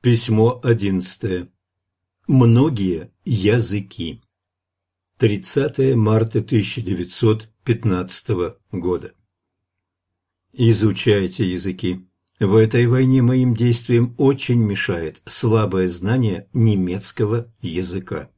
Письмо одиннадцатое. Многие языки. 30 марта 1915 года. Изучайте языки. В этой войне моим действиям очень мешает слабое знание немецкого языка.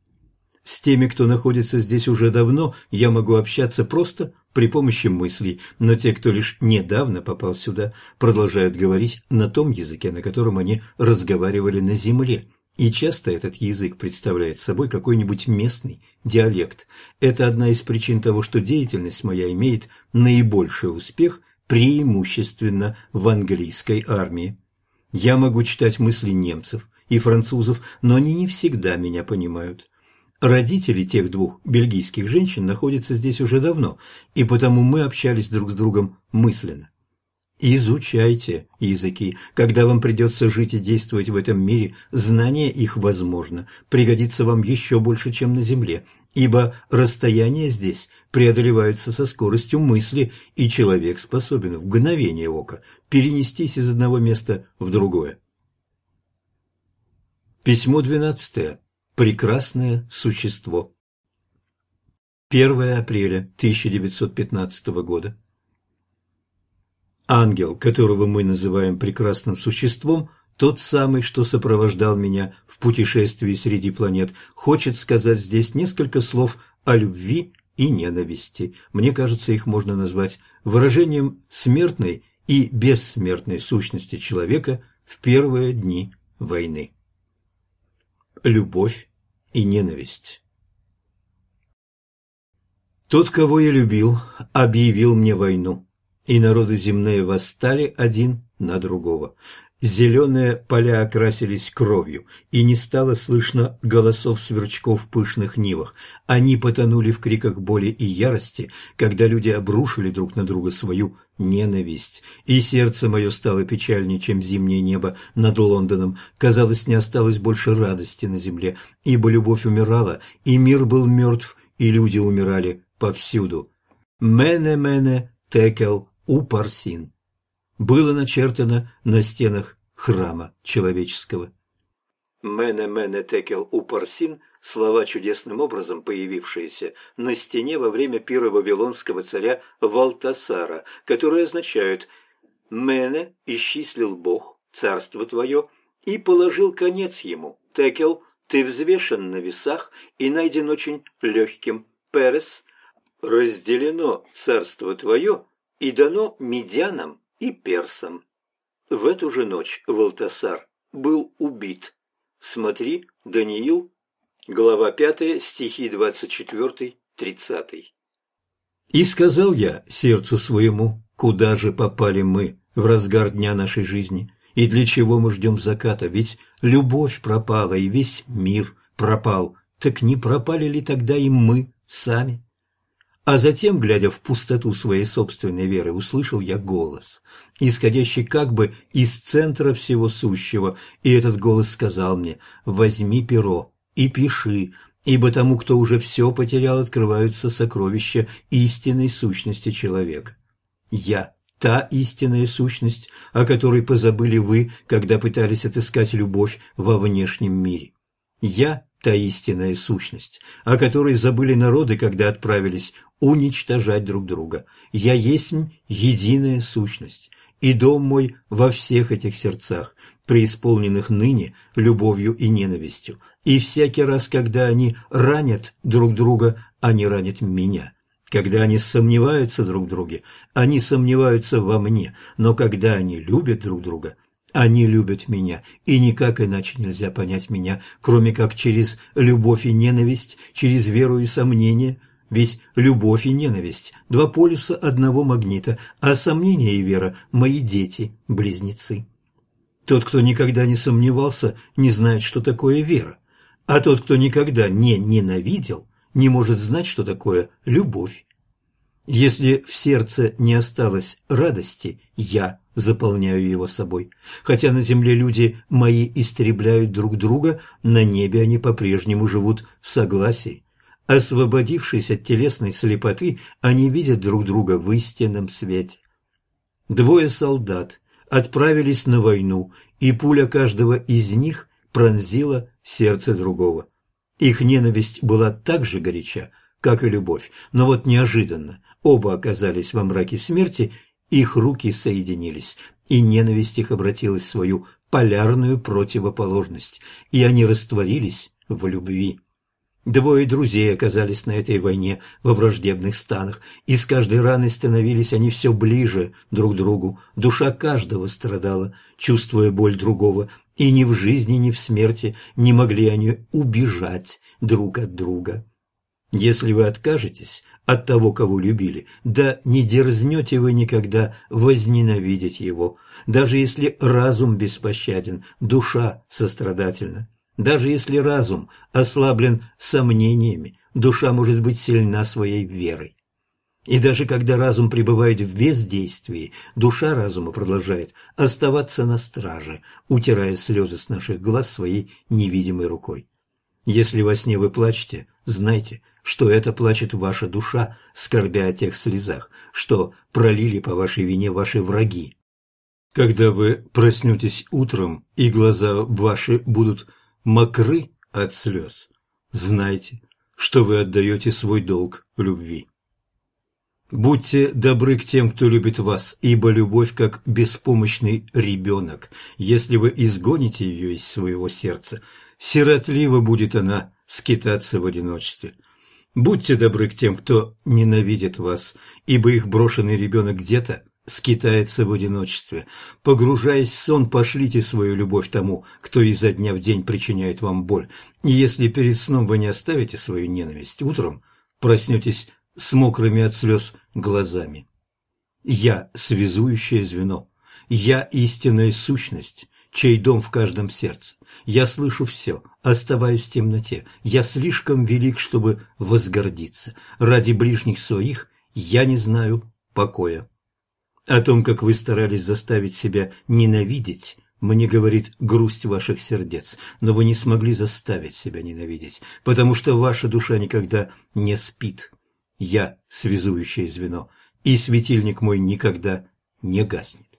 С теми, кто находится здесь уже давно, я могу общаться просто при помощи мыслей, но те, кто лишь недавно попал сюда, продолжают говорить на том языке, на котором они разговаривали на земле. И часто этот язык представляет собой какой-нибудь местный диалект. Это одна из причин того, что деятельность моя имеет наибольший успех преимущественно в английской армии. Я могу читать мысли немцев и французов, но они не всегда меня понимают. Родители тех двух бельгийских женщин находятся здесь уже давно, и потому мы общались друг с другом мысленно. Изучайте языки. Когда вам придется жить и действовать в этом мире, знание их, возможно, пригодится вам еще больше, чем на Земле, ибо расстояния здесь преодолеваются со скоростью мысли, и человек способен в мгновение ока перенестись из одного места в другое. Письмо двенадцатое прекрасное существо. 1 апреля 1915 года. Ангел, которого мы называем прекрасным существом, тот самый, что сопровождал меня в путешествии среди планет, хочет сказать здесь несколько слов о любви и ненависти. Мне кажется, их можно назвать выражением смертной и бессмертной сущности человека в первые дни войны. Любовь и ненависть. Тот, кого я любил, объявил мне войну, и народы земные восстали один на другого. Зеленые поля окрасились кровью, и не стало слышно голосов сверчков в пышных нивах. Они потонули в криках боли и ярости, когда люди обрушили друг на друга свою ненависть. И сердце мое стало печальнее, чем зимнее небо над Лондоном. Казалось, не осталось больше радости на земле, ибо любовь умирала, и мир был мертв, и люди умирали повсюду. «Мене-мене текел упарсин» было начертано на стенах храма человеческого. «Мене-мене текел упарсин» – слова, чудесным образом появившиеся на стене во время пира вавилонского царя Валтасара, которые означают «Мене исчислил Бог, царство твое, и положил конец ему, текел, ты взвешен на весах и найден очень легким, перес, разделено царство твое и дано медянам и персам. В эту же ночь Валтасар был убит. Смотри, Даниил, глава 5, стихи 24-30. «И сказал я сердцу своему, куда же попали мы в разгар дня нашей жизни, и для чего мы ждем заката, ведь любовь пропала, и весь мир пропал, так не пропали ли тогда и мы сами?» А затем, глядя в пустоту своей собственной веры, услышал я голос, исходящий как бы из центра всего сущего, и этот голос сказал мне «Возьми перо и пиши, ибо тому, кто уже все потерял, открываются сокровища истинной сущности человека». Я та истинная сущность, о которой позабыли вы, когда пытались отыскать любовь во внешнем мире. Я та истинная сущность, о которой забыли народы, когда отправились уничтожать друг друга. Я есть единая сущность, и дом мой во всех этих сердцах, преисполненных ныне любовью и ненавистью. И всякий раз, когда они ранят друг друга, они ранят меня. Когда они сомневаются друг в друге, они сомневаются во мне, но когда они любят друг друга – они любят меня, и никак иначе нельзя понять меня, кроме как через любовь и ненависть, через веру и сомнение. Ведь любовь и ненависть – два полюса одного магнита, а сомнение и вера – мои дети, близнецы. Тот, кто никогда не сомневался, не знает, что такое вера. А тот, кто никогда не ненавидел, не может знать, что такое любовь. Если в сердце не осталось радости, я заполняю его собой. Хотя на земле люди мои истребляют друг друга, на небе они по-прежнему живут в согласии. Освободившись от телесной слепоты, они видят друг друга в истинном свете. Двое солдат отправились на войну, и пуля каждого из них пронзила сердце другого. Их ненависть была так же горяча, как и любовь, но вот неожиданно оба оказались во мраке смерти, их руки соединились, и ненависть их обратилась в свою полярную противоположность, и они растворились в любви. Двое друзей оказались на этой войне во враждебных станах, и с каждой раной становились они все ближе друг другу. Душа каждого страдала, чувствуя боль другого, и ни в жизни, ни в смерти не могли они убежать друг от друга. Если вы откажетесь от того, кого любили, да не дерзнете вы никогда возненавидеть его, даже если разум беспощаден, душа сострадательна. Даже если разум ослаблен сомнениями, душа может быть сильна своей верой. И даже когда разум пребывает в бездействии, душа разума продолжает оставаться на страже, утирая слезы с наших глаз своей невидимой рукой. Если во сне вы плачете, знайте, что это плачет ваша душа, скорбя о тех слезах, что пролили по вашей вине ваши враги. Когда вы проснетесь утром, и глаза ваши будут мокры от слез, знайте, что вы отдаете свой долг любви. Будьте добры к тем, кто любит вас, ибо любовь как беспомощный ребенок. Если вы изгоните ее из своего сердца, сиротливо будет она скитаться в одиночестве. Будьте добры к тем, кто ненавидит вас, ибо их брошенный ребенок где-то скитается в одиночестве. Погружаясь в сон, пошлите свою любовь тому, кто изо дня в день причиняет вам боль. И если перед сном вы не оставите свою ненависть, утром проснетесь с мокрыми от слез глазами. Я – связующее звено. Я – истинная сущность, чей дом в каждом сердце. Я слышу все, оставаясь в темноте. Я слишком велик, чтобы возгордиться. Ради ближних своих я не знаю покоя. О том, как вы старались заставить себя ненавидеть, мне говорит грусть ваших сердец, но вы не смогли заставить себя ненавидеть, потому что ваша душа никогда не спит. Я – связующее звено, и светильник мой никогда не гаснет.